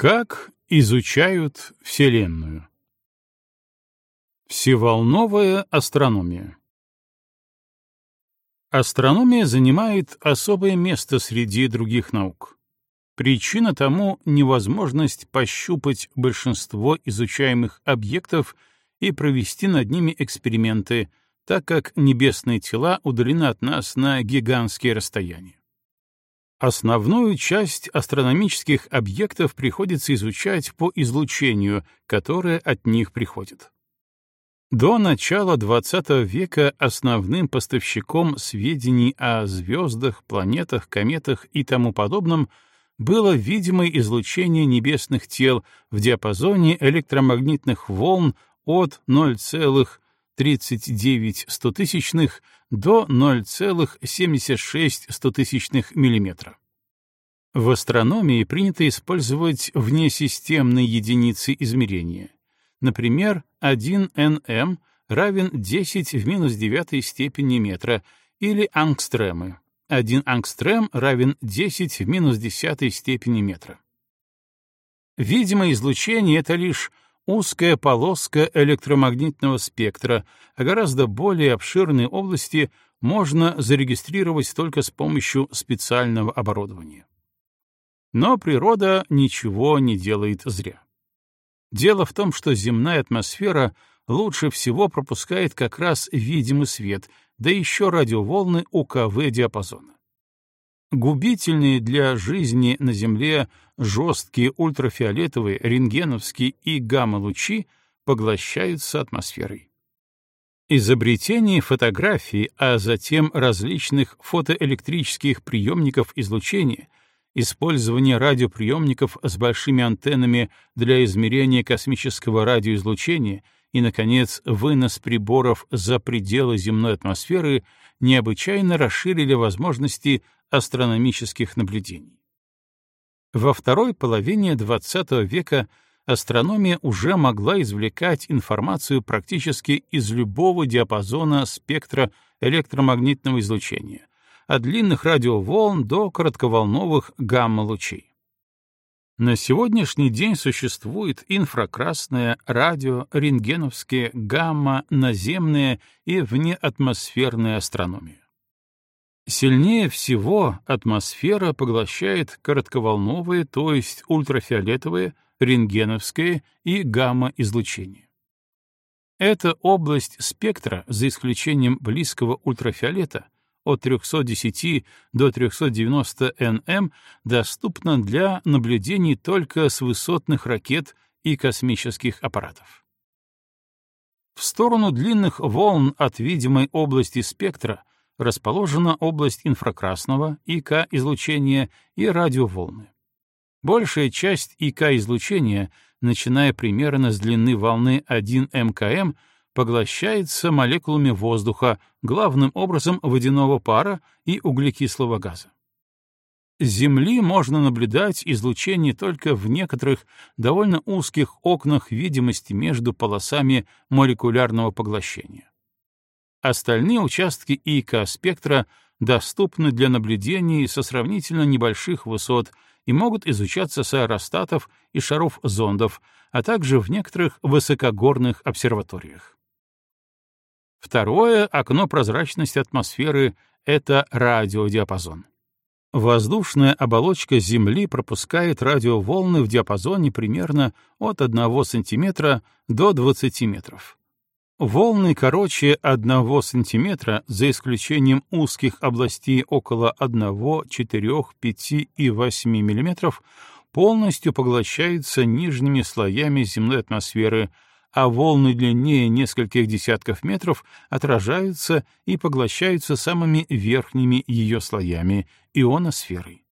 Как изучают Вселенную? Всеволновая астрономия Астрономия занимает особое место среди других наук. Причина тому — невозможность пощупать большинство изучаемых объектов и провести над ними эксперименты, так как небесные тела удалены от нас на гигантские расстояния. Основную часть астрономических объектов приходится изучать по излучению, которое от них приходит. До начала XX века основным поставщиком сведений о звездах, планетах, кометах и тому подобном было видимое излучение небесных тел в диапазоне электромагнитных волн от 0,39 до 0,76 мм. В астрономии принято использовать внесистемные единицы измерения. Например, 1 nm равен 10 в минус девятой степени метра или ангстремы. 1 ангстрем равен 10 в минус десятой степени метра. Видимое излучение — это лишь узкая полоска электромагнитного спектра, а гораздо более обширные области можно зарегистрировать только с помощью специального оборудования. Но природа ничего не делает зря. Дело в том, что земная атмосфера лучше всего пропускает как раз видимый свет, да еще радиоволны УКВ-диапазона. Губительные для жизни на Земле жесткие ультрафиолетовые, рентгеновские и гамма-лучи поглощаются атмосферой. Изобретение фотографии, а затем различных фотоэлектрических приемников излучения — использование радиоприемников с большими антеннами для измерения космического радиоизлучения и, наконец, вынос приборов за пределы земной атмосферы необычайно расширили возможности астрономических наблюдений. Во второй половине XX века астрономия уже могла извлекать информацию практически из любого диапазона спектра электромагнитного излучения, от длинных радиоволн до коротковолновых гамма-лучей. На сегодняшний день существует инфракрасная, радио, рентгеновские, гамма, наземная и внеатмосферная астрономия. Сильнее всего атмосфера поглощает коротковолновые, то есть ультрафиолетовые, рентгеновское и гамма-излучение. Эта область спектра, за исключением близкого ультрафиолета, от 310 до 390 нм доступна для наблюдений только с высотных ракет и космических аппаратов. В сторону длинных волн от видимой области спектра расположена область инфракрасного, ИК-излучения и радиоволны. Большая часть ИК-излучения, начиная примерно с длины волны 1 мкм, поглощается молекулами воздуха, главным образом водяного пара и углекислого газа. С Земли можно наблюдать излучение только в некоторых довольно узких окнах видимости между полосами молекулярного поглощения. Остальные участки ИК-спектра доступны для наблюдений со сравнительно небольших высот и могут изучаться с аэростатов и шаров зондов, а также в некоторых высокогорных обсерваториях. Второе окно прозрачности атмосферы — это радиодиапазон. Воздушная оболочка Земли пропускает радиоволны в диапазоне примерно от 1 см до 20 метров. Волны короче 1 см, за исключением узких областей около 1, 4, 5 и 8 мм, полностью поглощаются нижними слоями земной атмосферы — а волны длиннее нескольких десятков метров отражаются и поглощаются самыми верхними ее слоями — ионосферой.